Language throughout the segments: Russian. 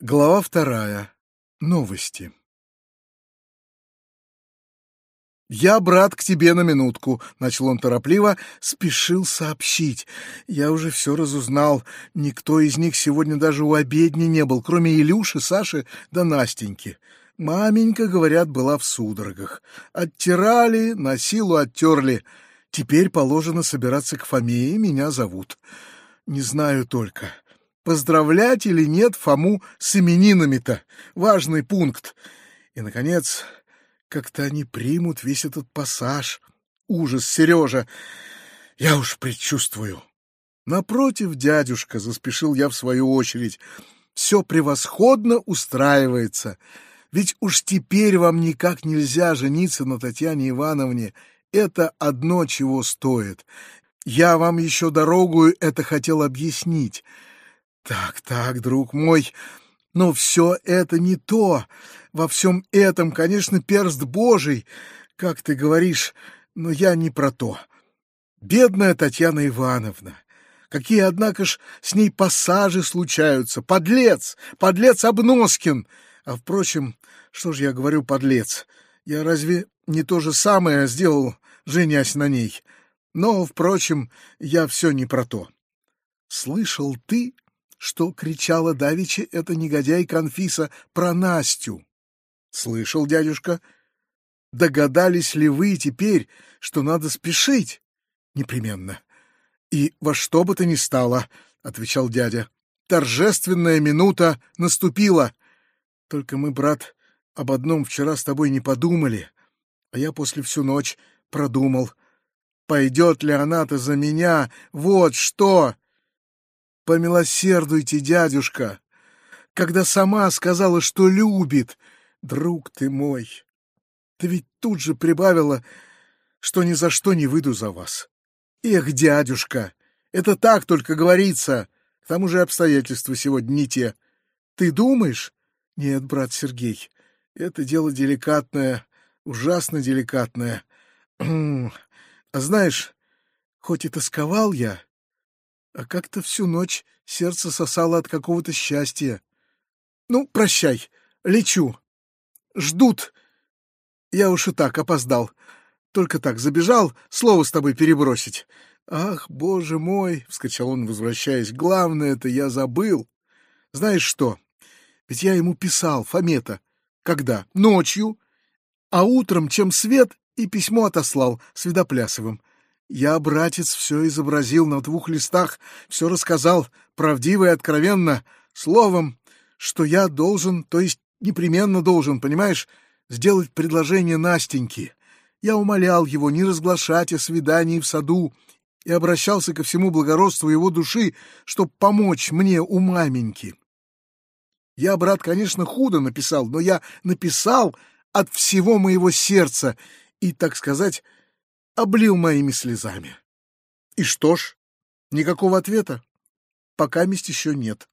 Глава вторая. Новости. «Я, брат, к тебе на минутку», — начал он торопливо, спешил сообщить. «Я уже все разузнал. Никто из них сегодня даже у обедни не был, кроме Илюши, Саши да Настеньки. Маменька, говорят, была в судорогах. Оттирали, на силу оттерли. Теперь положено собираться к Фоме, и меня зовут. Не знаю только, поздравлять или нет Фому с именинами-то. Важный пункт. И, наконец, как-то они примут весь этот пассаж. Ужас, Сережа! Я уж предчувствую. Напротив, дядюшка, заспешил я в свою очередь, все превосходно устраивается. Ведь уж теперь вам никак нельзя жениться на Татьяне Ивановне. Это одно чего стоит. Я вам еще дорогу это хотел объяснить. Так, так, друг мой, но все это не то. Во всем этом, конечно, перст Божий, как ты говоришь, но я не про то. Бедная Татьяна Ивановна. Какие, однако ж, с ней пассажи случаются. Подлец! Подлец Обноскин! А, впрочем, что же я говорю подлец? Я разве не то же самое сделал, женясь на ней? Но, впрочем, я все не про то. Слышал ты, что кричала давеча эта негодяйка Анфиса про Настю. Слышал, дядюшка? Догадались ли вы теперь, что надо спешить? Непременно. И во что бы то ни стало, — отвечал дядя, — торжественная минута наступила. Только мы, брат, об одном вчера с тобой не подумали, а я после всю ночь продумал. Пойдет ли она-то за меня? Вот что! Помилосердуйте, дядюшка, когда сама сказала, что любит. Друг ты мой, ты ведь тут же прибавила, что ни за что не выйду за вас. Эх, дядюшка, это так только говорится. К тому же обстоятельства сегодня не те. Ты думаешь? Нет, брат Сергей, это дело деликатное, ужасно деликатное. А знаешь, хоть и тосковал я, а как-то всю ночь сердце сосало от какого-то счастья. Ну, прощай, лечу. Ждут. Я уж и так опоздал. Только так забежал слово с тобой перебросить. Ах, боже мой, — вскочил он, возвращаясь, — главное-то я забыл. Знаешь что, ведь я ему писал, Фомета. Когда? Ночью. А утром, чем свет, и письмо отослал с. Я, братец, все изобразил на двух листах, все рассказал, правдиво и откровенно, словом, что я должен, то есть непременно должен, понимаешь, сделать предложение Настеньке. Я умолял его не разглашать о свидании в саду и обращался ко всему благородству его души, чтобы помочь мне у маменьки. Я, брат, конечно, худо написал, но я написал от всего моего сердца и, так сказать, облил моими слезами. И что ж, никакого ответа? Пока месть еще нет.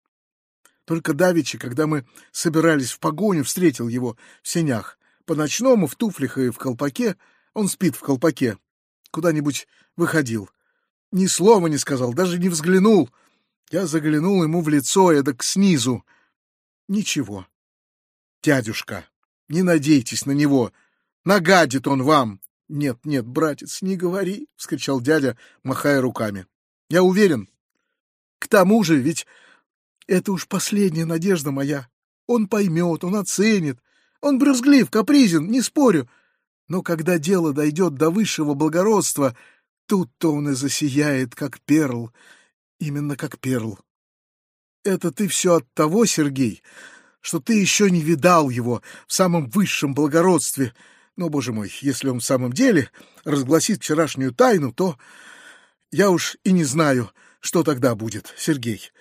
Только давеча, когда мы собирались в погоню, встретил его в сенях. По-ночному, в туфлях и в колпаке. Он спит в колпаке. Куда-нибудь выходил. Ни слова не сказал, даже не взглянул. Я заглянул ему в лицо, эдак снизу. Ничего. Дядюшка, не надейтесь на него. Нагадит он вам. «Нет, нет, братец, не говори!» — вскричал дядя, махая руками. «Я уверен. К тому же, ведь это уж последняя надежда моя. Он поймет, он оценит. Он брюзглив, капризен, не спорю. Но когда дело дойдет до высшего благородства, тут-то он и засияет, как перл. Именно как перл. Это ты все от того, Сергей, что ты еще не видал его в самом высшем благородстве — но, боже мой, если он в самом деле разгласит вчерашнюю тайну, то я уж и не знаю, что тогда будет, Сергей.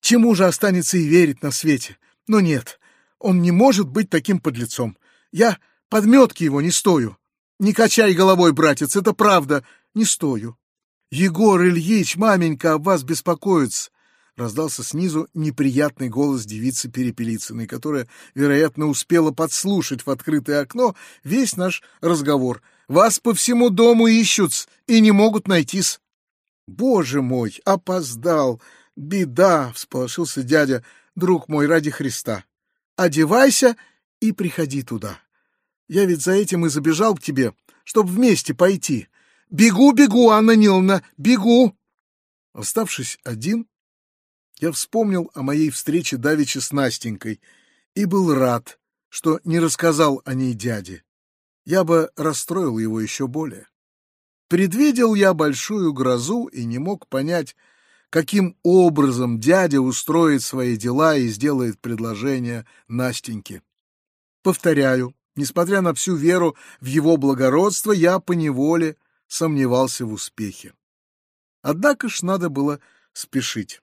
Чему же останется и верить на свете? Но нет, он не может быть таким подлецом. Я подметки его не стою. Не качай головой, братец, это правда, не стою. Егор Ильич, маменька об вас беспокоится раздался снизу неприятный голос девицы Перепелицыной, которая, вероятно, успела подслушать в открытое окно весь наш разговор. «Вас по всему дому ищут и не могут найтись». «Боже мой, опоздал! Беда!» — всполошился дядя. друг мой, ради Христа. Одевайся и приходи туда. Я ведь за этим и забежал к тебе, чтобы вместе пойти. Бегу, бегу, Анна Ниловна, бегу!» Оставшись один, я вспомнил о моей встрече давеча с Настенькой и был рад, что не рассказал о ней дяде. Я бы расстроил его еще более. Предвидел я большую грозу и не мог понять, каким образом дядя устроит свои дела и сделает предложение Настеньке. Повторяю, несмотря на всю веру в его благородство, я поневоле сомневался в успехе. Однако ж надо было спешить.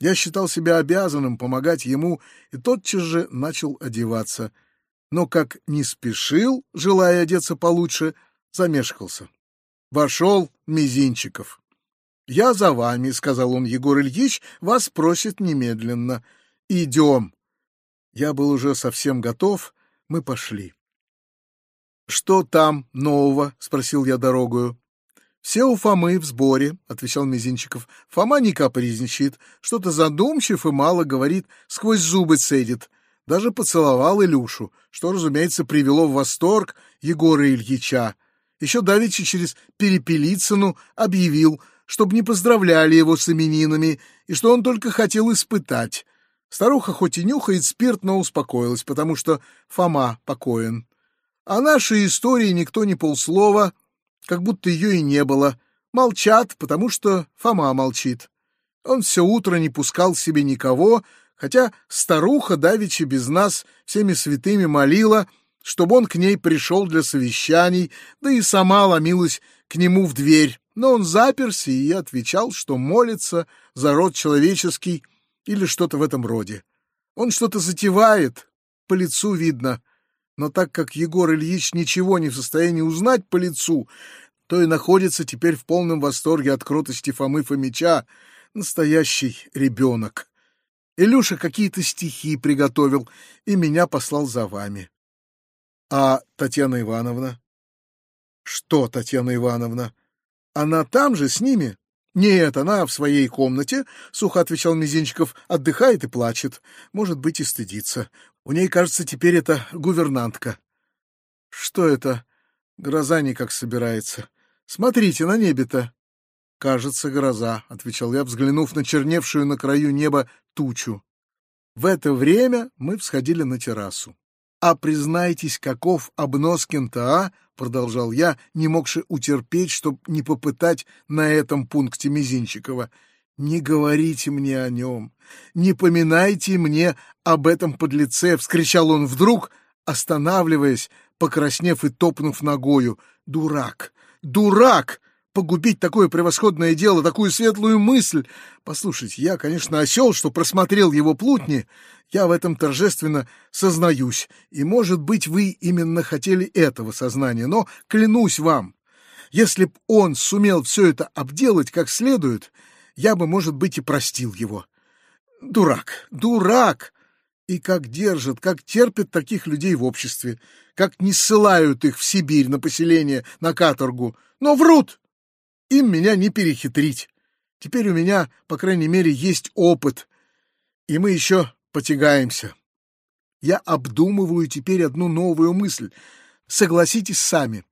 Я считал себя обязанным помогать ему и тотчас же начал одеваться. Но как не спешил, желая одеться получше, замешкался. Вошел Мизинчиков. «Я за вами», — сказал он, — «Егор Ильич вас просит немедленно. Идем». Я был уже совсем готов, мы пошли. «Что там нового?» — спросил я дорогую. «Все у Фомы в сборе», — отвечал Мизинчиков. «Фома не капризничает, что-то задумчив и мало говорит, сквозь зубы цедит. Даже поцеловал Илюшу, что, разумеется, привело в восторг Егора Ильича. Еще давеча через Перепелицыну объявил, чтобы не поздравляли его с именинами, и что он только хотел испытать. Старуха хоть и нюхает спирт, но успокоилась, потому что Фома покоен. О нашей истории никто не полслова, как будто ее и не было. Молчат, потому что Фома молчит. Он все утро не пускал себе никого, хотя старуха давеча без нас всеми святыми молила, чтобы он к ней пришел для совещаний, да и сама ломилась к нему в дверь. Но он заперся и отвечал, что молится за род человеческий или что-то в этом роде. Он что-то затевает, по лицу видно — но так как Егор Ильич ничего не в состоянии узнать по лицу, то и находится теперь в полном восторге от кротости Фомы Фомича, настоящий ребенок. Илюша какие-то стихи приготовил и меня послал за вами. А Татьяна Ивановна? Что Татьяна Ивановна? Она там же с ними? «Нет, она в своей комнате», — сухо отвечал Мизинчиков, — «отдыхает и плачет. Может быть, и стыдится. У ней, кажется, теперь это гувернантка». «Что это? Гроза никак собирается. Смотрите, на небе-то». «Кажется, гроза», — отвечал я, взглянув на черневшую на краю неба тучу. В это время мы всходили на террасу. «А признайтесь, каков Обноскин-то, а?» — продолжал я, не могши утерпеть, чтоб не попытать на этом пункте Мизинчикова. «Не говорите мне о нем, не поминайте мне об этом подлеце!» — вскричал он вдруг, останавливаясь, покраснев и топнув ногою. «Дурак! Дурак! Погубить такое превосходное дело, такую светлую мысль. Послушайте, я, конечно, осел, что просмотрел его плутни. Я в этом торжественно сознаюсь. И, может быть, вы именно хотели этого сознания. Но, клянусь вам, если б он сумел все это обделать как следует, я бы, может быть, и простил его. Дурак, дурак! И как держат, как терпят таких людей в обществе, как не ссылают их в Сибирь на поселение, на каторгу, но врут! Им меня не перехитрить. Теперь у меня, по крайней мере, есть опыт, и мы еще потягаемся. Я обдумываю теперь одну новую мысль. Согласитесь сами.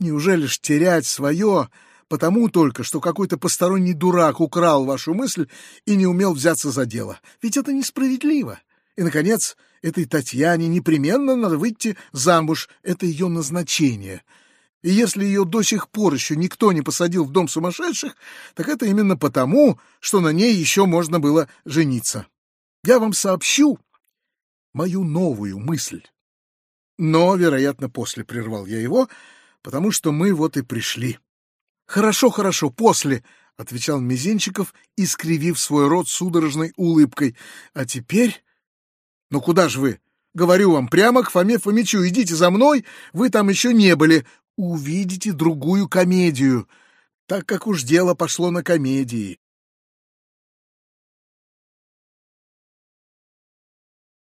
Неужели ж терять свое, потому только, что какой-то посторонний дурак украл вашу мысль и не умел взяться за дело? Ведь это несправедливо. И, наконец, этой Татьяне непременно надо выйти замуж. Это ее назначение — и если ее до сих пор еще никто не посадил в дом сумасшедших, так это именно потому, что на ней еще можно было жениться. Я вам сообщу мою новую мысль. Но, вероятно, после прервал я его, потому что мы вот и пришли. «Хорошо, хорошо, после», — отвечал Мизинчиков, искривив свой рот судорожной улыбкой. «А теперь...» «Ну куда же вы?» «Говорю вам, прямо к Фоме Фомичу, идите за мной, вы там еще не были увидите другую комедию, так как уж дело пошло на комедии.